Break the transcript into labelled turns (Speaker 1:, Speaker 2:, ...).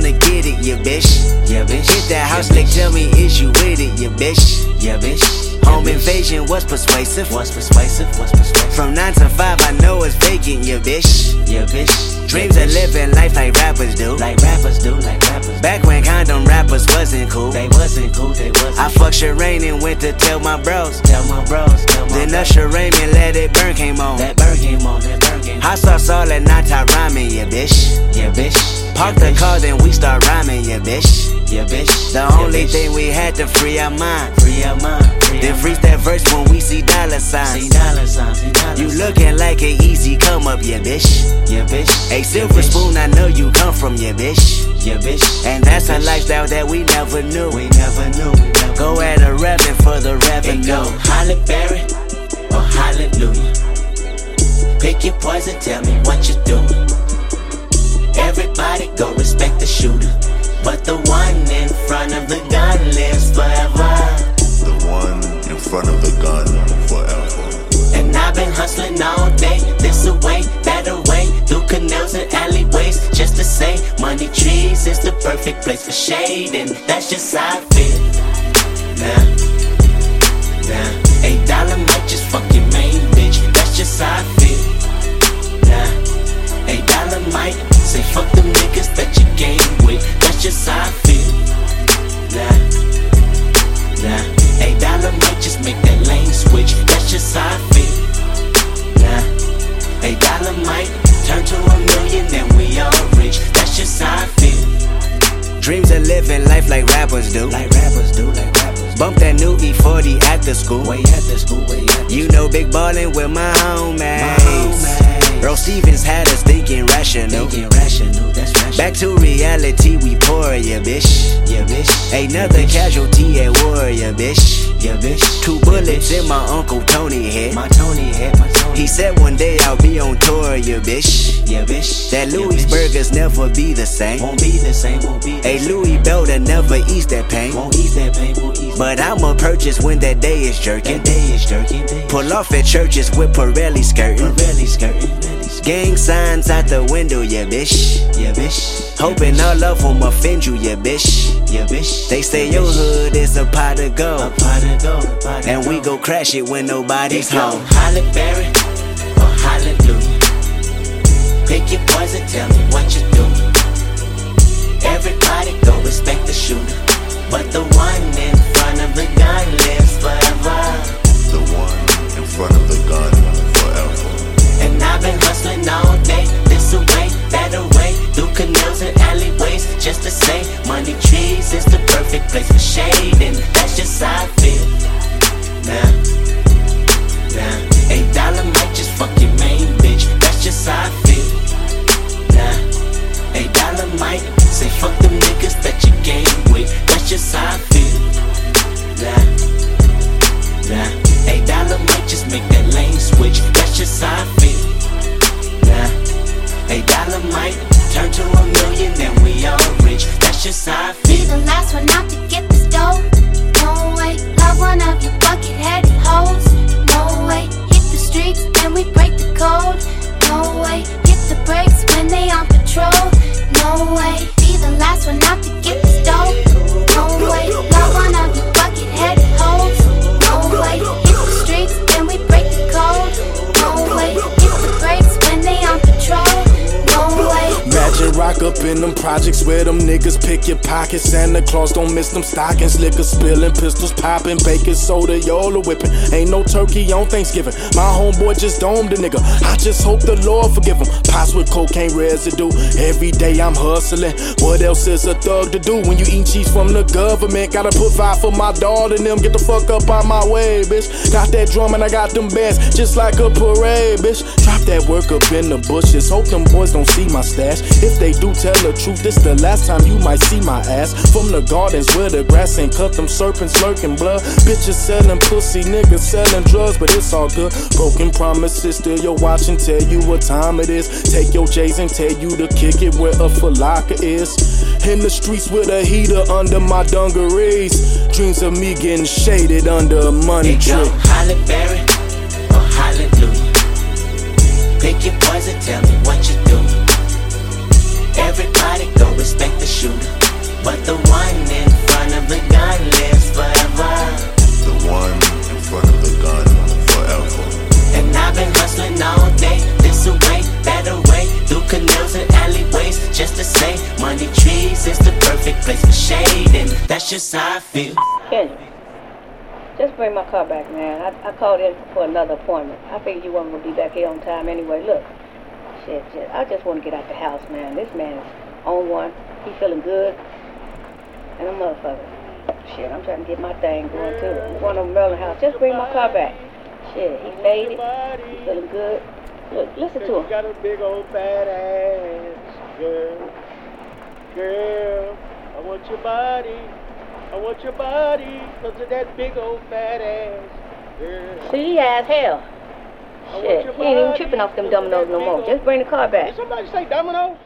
Speaker 1: tryna get it, yeah, bitch.
Speaker 2: Yeah, bitch.
Speaker 1: Hit that house,
Speaker 2: yeah,
Speaker 1: like, tell me, is you with it, yeah, bitch?
Speaker 2: Yeah, bitch.
Speaker 1: Home
Speaker 2: yeah, bitch.
Speaker 1: invasion was persuasive.
Speaker 2: What's persuasive? What's persuasive?
Speaker 1: From 9 to 5, I know it's vacant, yeah, bitch.
Speaker 2: Yeah, bitch.
Speaker 1: Dreams
Speaker 2: yeah,
Speaker 1: of living life like rappers do.
Speaker 2: Like rappers do, like rappers.
Speaker 1: Back when condom rappers wasn't cool.
Speaker 2: They wasn't cool, they wasn't.
Speaker 1: I fucked Sherane and went to tell my bros.
Speaker 2: Tell my bros, tell my
Speaker 1: Then
Speaker 2: bros.
Speaker 1: Usher Raymond let it burn came on.
Speaker 2: That bird game on, that.
Speaker 1: Hot sauce all at night, I rhyming, yeah, bitch.
Speaker 2: Yeah, bitch.
Speaker 1: Park
Speaker 2: yeah,
Speaker 1: the
Speaker 2: bitch.
Speaker 1: car, then we start rhyming, yeah, bitch.
Speaker 2: Yeah, bitch.
Speaker 1: The
Speaker 2: yeah,
Speaker 1: only
Speaker 2: bitch.
Speaker 1: thing we had to free our mind.
Speaker 2: Free our mind. Free
Speaker 1: Then freeze that verse when we see dollar signs.
Speaker 2: See dollar signs, see dollar
Speaker 1: You looking like an easy come up, yeah, bitch.
Speaker 2: Yeah, bitch.
Speaker 1: A silver spoon, I know you come from, yeah, bitch.
Speaker 2: Yeah, bitch.
Speaker 1: And that's a lifestyle that we never knew.
Speaker 2: We never knew. We never
Speaker 1: Go at a revenue for the
Speaker 2: It
Speaker 1: revenue.
Speaker 2: go Halle Berry or Hallelujah. Pick your poison, tell me what you do. Everybody go respect the shooter. But the one in front of the gun lives forever.
Speaker 3: The one in front of the gun forever.
Speaker 2: And I've been hustling all day, this away, that away, through canals and alleyways, just to say, money trees is the perfect place for shade, and that's just how I feel. Nah,
Speaker 1: Dreams of living life like rappers do.
Speaker 2: Like rappers do, like rappers.
Speaker 1: Bump that new E40 at the school.
Speaker 2: Way at the school, way at the
Speaker 1: You know big ballin' with my homies.
Speaker 2: homies.
Speaker 1: Earl Stevens had us thinking rational.
Speaker 2: Thinking rational, that's rational.
Speaker 1: Back to reality, we pour, yeah, bitch.
Speaker 2: yeah, bitch.
Speaker 1: Another
Speaker 2: yeah, bitch.
Speaker 1: casualty at war, yeah, bitch.
Speaker 2: Yeah, bitch.
Speaker 1: Two
Speaker 2: Yeah,
Speaker 1: bullets
Speaker 2: bitch.
Speaker 1: in my Uncle Tony head.
Speaker 2: My Tony head, my.
Speaker 1: He said one day I'll be on tour, yeah, bitch.
Speaker 2: yeah, bitch.
Speaker 1: That
Speaker 2: Yeah,
Speaker 1: Louis
Speaker 2: bitch.
Speaker 1: burgers never be the same.
Speaker 2: won't be the same, won't be the
Speaker 1: A. Louis that never ease that pain.
Speaker 2: Won't ease that pain, won't ease
Speaker 1: But I'ma purchase when that day is jerking.
Speaker 2: That day is jerking, day is
Speaker 1: Pull off at churches with Pirelli skirting.
Speaker 2: Pirelli skirting.
Speaker 1: Gang signs out the window, yeah, bitch.
Speaker 2: Yeah, bitch.
Speaker 1: Hoping
Speaker 2: yeah,
Speaker 1: all of them offend you, yeah, bitch.
Speaker 2: Yeah, bitch.
Speaker 1: They say
Speaker 2: yeah,
Speaker 1: your
Speaker 2: bitch.
Speaker 1: hood is a pot of
Speaker 2: A
Speaker 1: gold.
Speaker 2: pot of gold, pot of
Speaker 1: And we
Speaker 2: gold.
Speaker 1: go crash it when nobody's home.
Speaker 2: Halle Berry. Pick your poison, tell me what you doing. Everybody go respect the shooter. But the one in front of the gun lives forever.
Speaker 3: The one in front of the gun forever.
Speaker 2: And I've been hustling all day, this away, that away, through canals and alleyways, just to say, money trees is the perfect place for shade, and that's just how I feel. Nah,
Speaker 4: in them projects where them niggas pick your pockets. Santa Claus don't miss them stockings. Liquor spilling, pistols popping, baking soda, y'all whipping. Ain't no turkey on Thanksgiving. My homeboy just domed a nigga. I just hope the Lord forgive him. Pots with cocaine residue. Every day I'm hustling. What else is a thug to do when you eat cheese from the government? Gotta put five for my daughter and them. Get the fuck up out my way, bitch. Got that drum and I got them bands just like a parade, bitch. Drop that work up in the bushes. Hope them boys don't see my stash. If they do tell the truth, this the last time you might see my ass. From the gardens where the grass ain't cut, them serpents lurking blood. Bitches selling pussy, niggas selling drugs, but it's all good. Broken promises, still your watch and tell you what time it is. Take your J's and tell you to kick it where a Foot Locker is. In the streets with a heater under my dungarees. Dreams of me getting shaded under a money tree.
Speaker 2: Halle Berry or Hallelujah. Pick your poison, tell me what you doing. Just to say, money trees is the perfect place for shade, and that's just how I feel.
Speaker 5: Kendrick, just bring my car back, man. I, I called in for another appointment. I figured you weren't gonna be back here on time anyway. Look, shit, shit. I just want to get out the house, man. This man is on one. He feeling good, and a motherfucker. Shit, I'm trying to get my thing going too. I'm going to Merlin house. Just bring my car back. Shit, he made it. He feeling good. Look, listen to
Speaker 6: You
Speaker 5: him.
Speaker 6: got a big old fat ass, girl. Girl, I want your body. I want your body because of that big old fat ass, girl.
Speaker 5: See, he as hell. Shit, he ain't even tripping off them dominoes no more. Just bring the car back.
Speaker 6: Did somebody say dominoes?